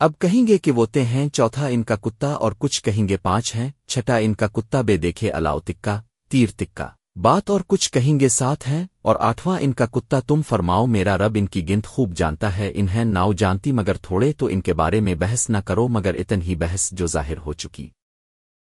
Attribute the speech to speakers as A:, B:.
A: اب کہیں گے کہ وہ تے ہیں، چوتھا ان کا کتا اور کچھ کہیں گے پانچ ہیں، چھٹا ان کا کتا بے دیکھے الاؤ تکا، تیر تکا۔ بات اور کچھ کہیں گے ساتھ ہیں، اور آٹھواں ان کا کتا تم فرماؤ، میرا رب ان کی گنت خوب جانتا ہے، انہیں ناؤ جانتی مگر تھوڑے تو ان کے بارے میں بحث نہ کرو مگر اتن ہی بحث جو ظاہر ہو چکی۔